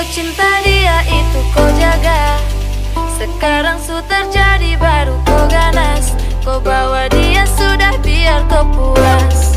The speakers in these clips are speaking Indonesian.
kau cinta dia itu kau jaga. Sekarang su terjadi baru kau ganas. Kau bawa dia sudah biar kau puas.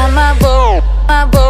on my boat, my boat.